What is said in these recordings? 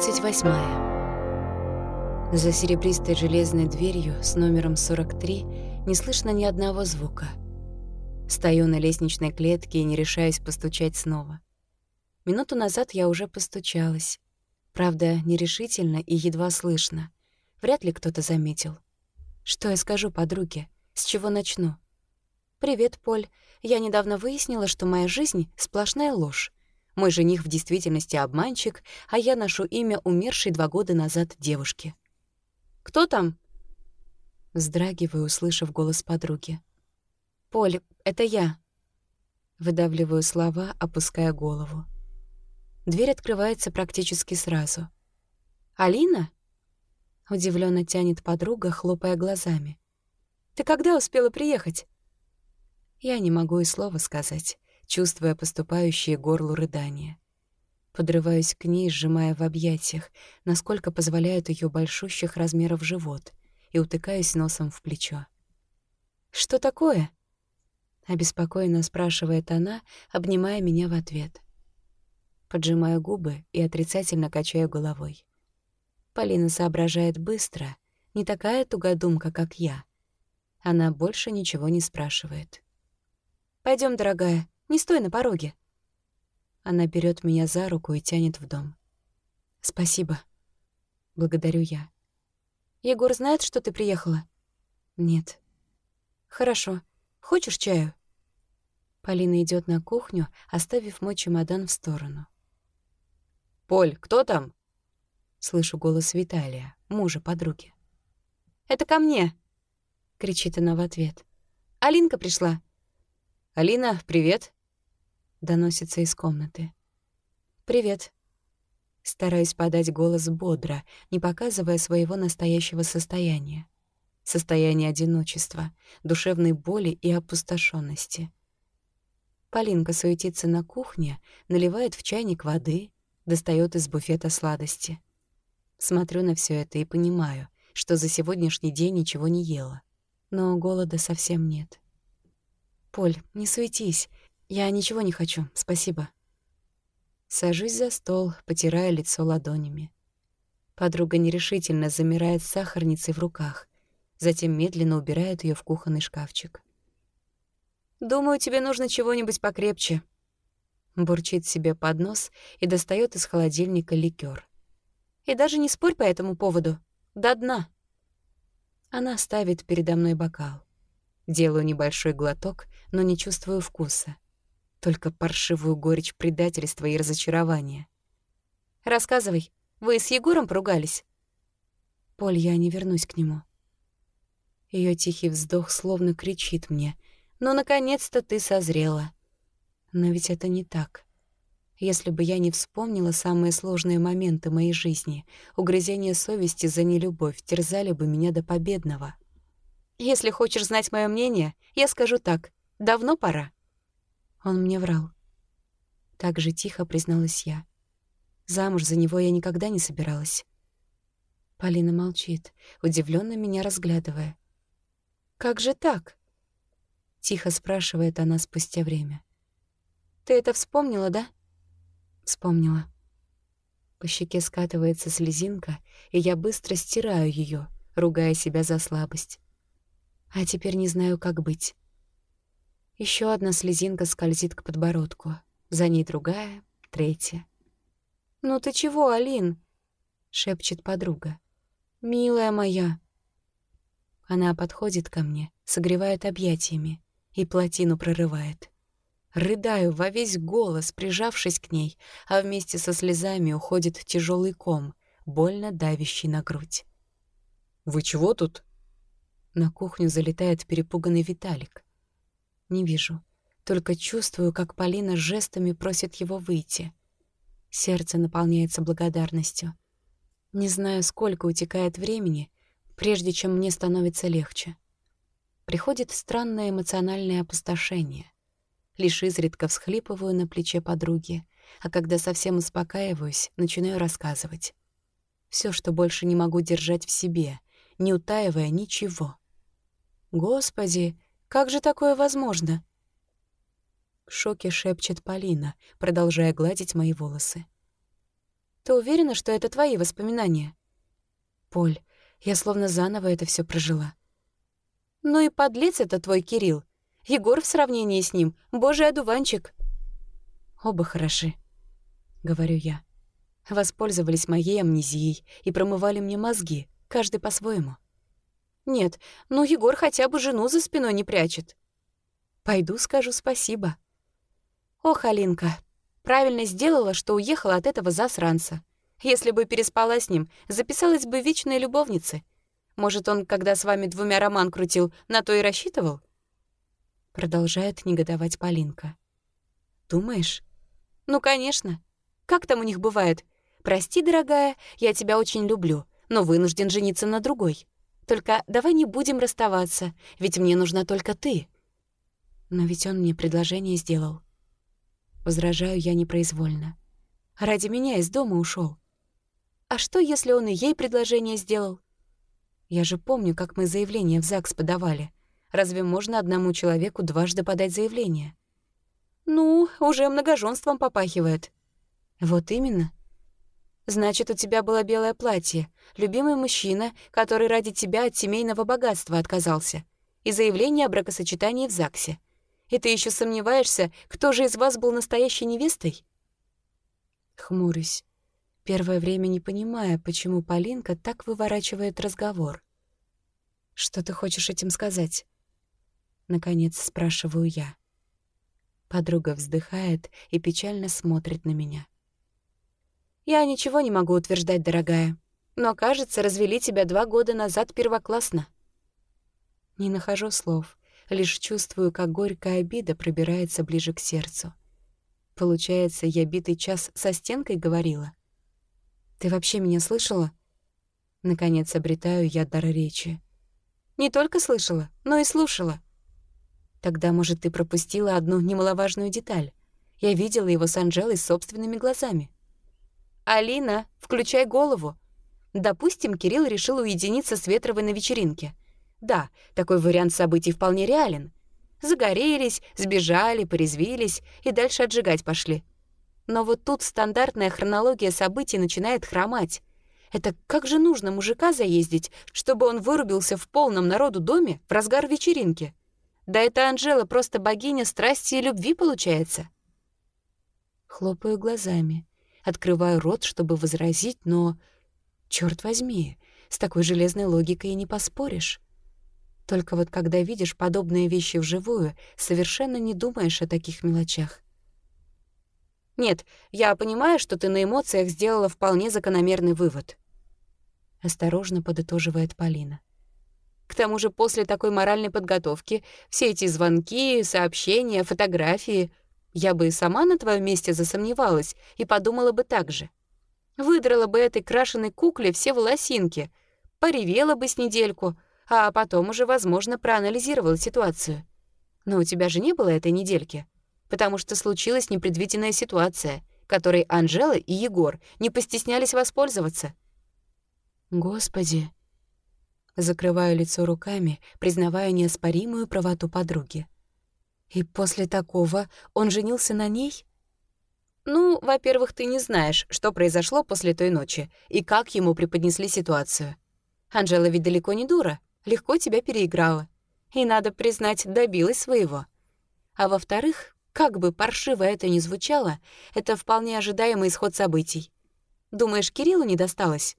38. За серебристой железной дверью с номером 43 не слышно ни одного звука. Стою на лестничной клетке и не решаюсь постучать снова. Минуту назад я уже постучалась. Правда, нерешительно и едва слышно. Вряд ли кто-то заметил. Что я скажу подруге? С чего начну? «Привет, Поль. Я недавно выяснила, что моя жизнь — сплошная ложь. Мой жених в действительности обманщик, а я ношу имя умершей два года назад девушки. «Кто там?» Вздрагиваю, услышав голос подруги. «Поль, это я». Выдавливаю слова, опуская голову. Дверь открывается практически сразу. «Алина?» Удивленно тянет подруга, хлопая глазами. «Ты когда успела приехать?» Я не могу и слова сказать чувствуя поступающие горлу рыдания. Подрываюсь к ней, сжимая в объятиях, насколько позволяют ее большущих размеров живот, и утыкаюсь носом в плечо. «Что такое?» — обеспокоенно спрашивает она, обнимая меня в ответ. Поджимаю губы и отрицательно качаю головой. Полина соображает быстро, не такая тугодумка, как я. Она больше ничего не спрашивает. Пойдем, дорогая, не стой на пороге». Она берет меня за руку и тянет в дом. «Спасибо». Благодарю я. «Егор знает, что ты приехала?» «Нет». «Хорошо. Хочешь чаю?» Полина идет на кухню, оставив мой чемодан в сторону. «Поль, кто там?» Слышу голос Виталия, мужа подруги. «Это ко мне!» — кричит она в ответ. «Алинка пришла!» «Алина, привет!» Доносится из комнаты. «Привет». Стараюсь подать голос бодро, не показывая своего настоящего состояния. Состояние одиночества, душевной боли и опустошенности. Полинка суетится на кухне, наливает в чайник воды, достает из буфета сладости. Смотрю на все это и понимаю, что за сегодняшний день ничего не ела. Но голода совсем нет. «Поль, не суетись, «Я ничего не хочу, спасибо». Сажусь за стол, потирая лицо ладонями. Подруга нерешительно замирает с сахарницей в руках, затем медленно убирает ее в кухонный шкафчик. «Думаю, тебе нужно чего-нибудь покрепче», — бурчит себе под нос и достает из холодильника ликер. «И даже не спорь по этому поводу. До дна». Она ставит передо мной бокал. Делаю небольшой глоток, но не чувствую вкуса только паршивую горечь предательства и разочарования. «Рассказывай, вы с Егором поругались?» «Поль, я не вернусь к нему». Ее тихий вздох словно кричит мне. «Ну, наконец-то ты созрела». Но ведь это не так. Если бы я не вспомнила самые сложные моменты моей жизни, угрызения совести за нелюбовь терзали бы меня до победного. Если хочешь знать мое мнение, я скажу так. Давно пора. Он мне врал. Так же тихо призналась я. Замуж за него я никогда не собиралась. Полина молчит, удивленно меня разглядывая. «Как же так?» — тихо спрашивает она спустя время. «Ты это вспомнила, да?» «Вспомнила». По щеке скатывается слезинка, и я быстро стираю ее, ругая себя за слабость. А теперь не знаю, как быть. Еще одна слезинка скользит к подбородку, за ней другая, третья. «Ну ты чего, Алин?» — шепчет подруга. «Милая моя!» Она подходит ко мне, согревает объятиями и плотину прорывает. Рыдаю во весь голос, прижавшись к ней, а вместе со слезами уходит тяжелый ком, больно давящий на грудь. «Вы чего тут?» На кухню залетает перепуганный Виталик. Не вижу. Только чувствую, как Полина жестами просит его выйти. Сердце наполняется благодарностью. Не знаю, сколько утекает времени, прежде чем мне становится легче. Приходит странное эмоциональное опустошение. Лишь изредка всхлипываю на плече подруги, а когда совсем успокаиваюсь, начинаю рассказывать. Все, что больше не могу держать в себе, не утаивая ничего. Господи, как же такое возможно?» В шоке шепчет Полина, продолжая гладить мои волосы. Ты уверена, что это твои воспоминания? Поль, я словно заново это все прожила. Ну и подлец это твой Кирилл. Егор в сравнении с ним — божий одуванчик. Оба хороши, — говорю я. Воспользовались моей амнезией и промывали мне мозги, каждый по-своему. Нет, ну Егор хотя бы жену за спиной не прячет. Пойду скажу спасибо. Ох, Алинка, правильно сделала, что уехала от этого засранца. Если бы переспала с ним, записалась бы вечной любовницей. Может, он, когда с вами двумя роман крутил, на то и рассчитывал? Продолжает негодовать Полинка. Думаешь? Ну, конечно. Как там у них бывает? Прости, дорогая, я тебя очень люблю, но вынужден жениться на другой. Только давай не будем расставаться, ведь мне нужна только ты. Но ведь он мне предложение сделал. Возражаю я непроизвольно. Ради меня из дома ушел. А что, если он и ей предложение сделал? Я же помню, как мы заявление в ЗАГС подавали. Разве можно одному человеку дважды подать заявление? Ну, уже многоженством попахивает. Вот именно. Значит, у тебя было белое платье, любимый мужчина, который ради тебя от семейного богатства отказался, и заявление о бракосочетании в ЗАГСе. И ты еще сомневаешься, кто же из вас был настоящей невестой? Хмурюсь, первое время не понимая, почему Полинка так выворачивает разговор. «Что ты хочешь этим сказать?» Наконец спрашиваю я. Подруга вздыхает и печально смотрит на меня. «Я ничего не могу утверждать, дорогая, но, кажется, развели тебя два года назад первоклассно». Не нахожу слов, лишь чувствую, как горькая обида пробирается ближе к сердцу. Получается, я битый час со стенкой говорила? Ты вообще меня слышала? Наконец обретаю я дар речи. Не только слышала, но и слушала. Тогда, может, ты пропустила одну немаловажную деталь. Я видела его с Анжелой собственными глазами. «Алина, включай голову!» Допустим, Кирилл решил уединиться с Ветровой на вечеринке. Да, такой вариант событий вполне реален. Загорелись, сбежали, порезвились и дальше отжигать пошли. Но вот тут стандартная хронология событий начинает хромать. Это как же нужно мужика заездить, чтобы он вырубился в полном народу доме в разгар вечеринки? Да это Анжела просто богиня страсти и любви получается. Хлопаю глазами, открываю рот, чтобы возразить, но... Черт возьми, с такой железной логикой и не поспоришь. Только вот когда видишь подобные вещи вживую, совершенно не думаешь о таких мелочах. «Нет, я понимаю, что ты на эмоциях сделала вполне закономерный вывод», — осторожно подытоживает Полина. К тому же после такой моральной подготовки все эти звонки, сообщения, фотографии... Я бы и сама на твоем месте засомневалась и подумала бы так же. Выдрала бы этой крашеной кукле все волосинки, поревела бы с недельку, а потом уже, возможно, проанализировала ситуацию. Но у тебя же не было этой недельки, потому что случилась непредвиденная ситуация, которой Анжела и Егор не постеснялись воспользоваться. Господи, Закрываю лицо руками, признавая неоспоримую правоту подруги. И после такого он женился на ней? Ну, во-первых, ты не знаешь, что произошло после той ночи и как ему преподнесли ситуацию. Анжела ведь далеко не дура, легко тебя переиграла. И, надо признать, добилась своего. А во-вторых, как бы паршиво это ни звучало, это вполне ожидаемый исход событий. Думаешь, Кириллу не досталось?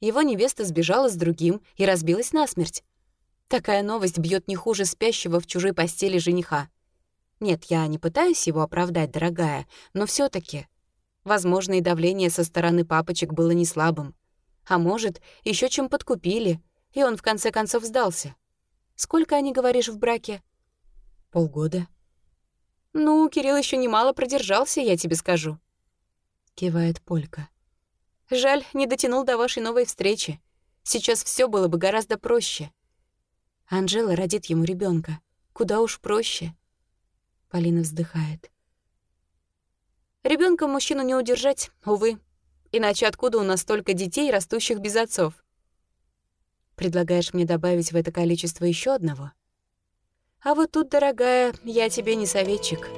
Его невеста сбежала с другим и разбилась насмерть. Такая новость бьет не хуже спящего в чужой постели жениха. Нет, я не пытаюсь его оправдать, дорогая, но все таки Возможно, и давление со стороны папочек было не слабым. А может, еще чем подкупили, и он в конце концов сдался. Сколько они, говоришь, в браке? Полгода. Ну, Кирилл еще немало продержался, я тебе скажу. Кивает Полька. Жаль, не дотянул до вашей новой встречи. Сейчас все было бы гораздо проще. Анжела родит ему ребенка. Куда уж проще. Полина вздыхает. Ребенка мужчину не удержать, увы. Иначе откуда у нас столько детей, растущих без отцов? Предлагаешь мне добавить в это количество еще одного? А вот тут, дорогая, я тебе не советчик.